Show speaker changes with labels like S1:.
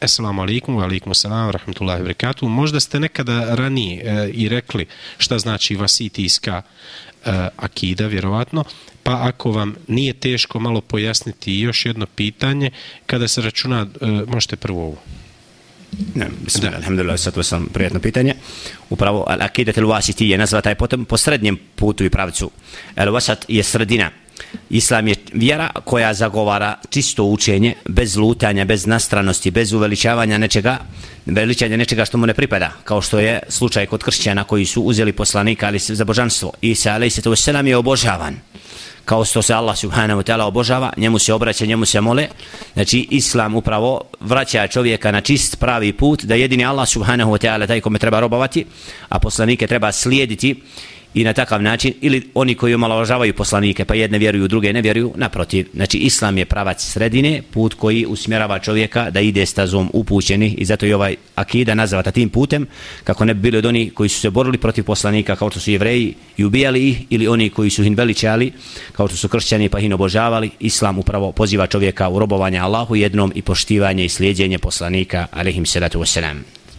S1: Assalamu alaikum, wa alaikum assalam, rahmatullahi wabarakatuh. Možda ste nekada ranije e, i rekli šta znači vasitijska e, akida, vjerovatno, pa ako vam nije teško malo pojasniti još jedno pitanje, kada se računa, e, možete prvo ovo.
S2: Ne, bismillah, alhamdulillah, sad sam prijatno pitanje. Upravo, al-akidat al-wasiti je nazva taj potom po srednjem putu i pravcu. Al-wasat je sredina. Islam je vjera koja zagovara čisto učenje, bez lutanja, bez nastranosti, bez uveličavanja nečega, veličanja nečega što mu ne pripada, kao što je slučaj kod kršćana koji su uzeli poslanika ali za božanstvo. Isa alaih se to je obožavan kao što se Allah subhanahu wa ta'ala obožava, njemu se obraća, njemu se mole. Znači, Islam upravo vraća čovjeka na čist pravi put, da jedini Allah subhanahu wa ta'ala taj kome treba robovati, a poslanike treba slijediti i na takav način ili oni koji omalovažavaju poslanike pa jedne vjeruju druge ne vjeruju naprotiv. Znači islam je pravac sredine put koji usmjerava čovjeka da ide stazom upućeni i zato je ovaj akida nazvata tim putem kako ne bi bili od oni koji su se borili protiv poslanika kao što su jevreji i ubijali ih ili oni koji su ih veličali kao što su kršćani pa ih obožavali. Islam upravo poziva čovjeka u robovanje Allahu jednom i poštivanje i slijedjenje poslanika alaihim salatu wasalam